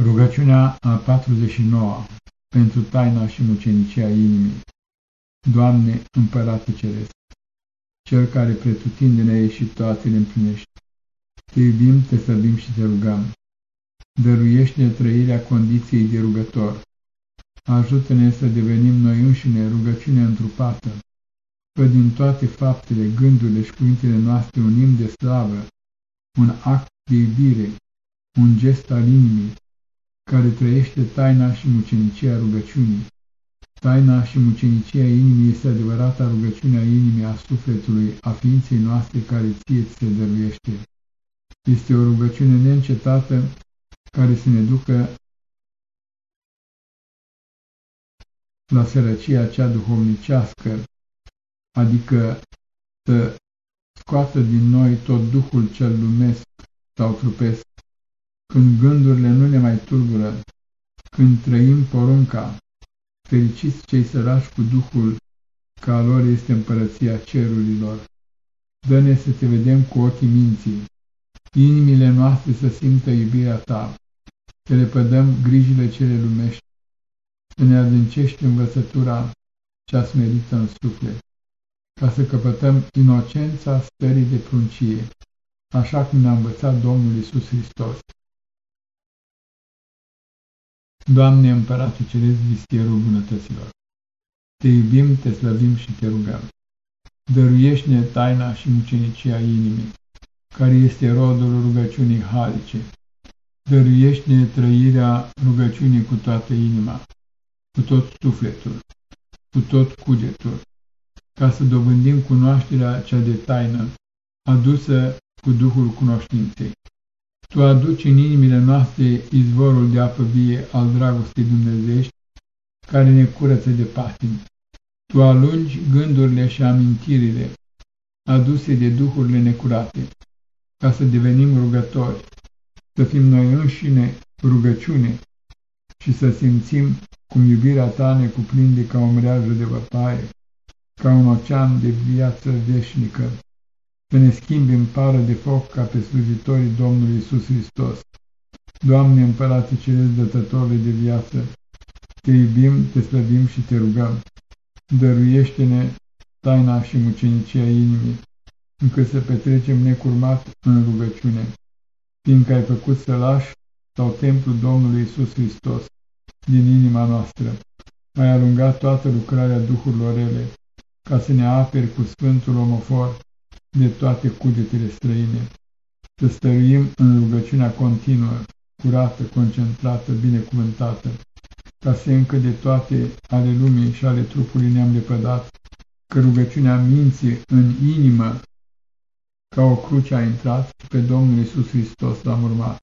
Rugăciunea a 49 pentru taina și mucenicia inimii. Doamne, Împărate Ceresc, Cel care pretutindene a ieșit toate le împlinești. Te iubim, te sărbim și te rugăm. Dăruiește-ne trăirea condiției de rugător. Ajută-ne să devenim noi înșine rugăciune întrupată, că din toate faptele, gândurile și cuvintele noastre un imn de slavă, un act de iubire, un gest al inimii, care trăiește taina și mucenicia rugăciunii. Taina și mucenicia inimii este adevărata rugăciunea inimii a sufletului, a ființei noastre care ție ți se dăruiește. Este o rugăciune neîncetată care să ne ducă la sărăcia cea duhovnicească, adică să scoată din noi tot duhul cel lumesc sau trupesc, când gândurile nu ne mai tulbură, când trăim porunca, fericiți cei sărași cu Duhul, că a lor este împărăția cerurilor. Dă-ne să te vedem cu ochii minții, inimile noastre să simtă iubirea ta, să le pădăm grijile cele lumești, să ne adâncești învățătura cea smerită în suflet, ca să căpătăm inocența stării de pruncie, așa cum ne-a învățat Domnul Isus Hristos. Doamne, Împăratul Ceresc, vistierul bunătăților, Te iubim, Te slăvim și Te rugăm. Dăruiește-ne taina și mucenicia inimii, care este rodul rugăciunii halice. Dăruiește-ne trăirea rugăciunii cu toată inima, cu tot sufletul, cu tot cugetul, ca să dobândim cunoașterea cea de taină, adusă cu Duhul cunoștinței. Tu aduci în inimile noastre izvorul de apă vie al dragostei dumnezești, care ne curăță de patimi. Tu alungi gândurile și amintirile aduse de duhurile necurate, ca să devenim rugători, să fim noi înșine rugăciune și să simțim cum iubirea ta ne cuprinde ca o mreajă de văpaie, ca un ocean de viață veșnică să ne schimbi în pară de foc ca pe slujitorii Domnului Isus Hristos. Doamne, Împărate Ceresc Dătătorului de viață, te iubim, te slăbim și te rugăm. Dăruiește-ne taina și mucenicia inimii, încât să petrecem necurmat în rugăciune, fiindcă ai făcut sălaș sau templul Domnului Isus Hristos din inima noastră. Ai alungat toată lucrarea duhurilor rele, ca să ne aperi cu Sfântul Omofor, de toate cugetele străine, să stăruim în rugăciunea continuă, curată, concentrată, binecuvântată, ca să încă de toate ale lumii și ale trupului ne-am lepădat, că rugăciunea minții în inimă ca o cruce a intrat pe Domnul Isus Hristos l-am urmat.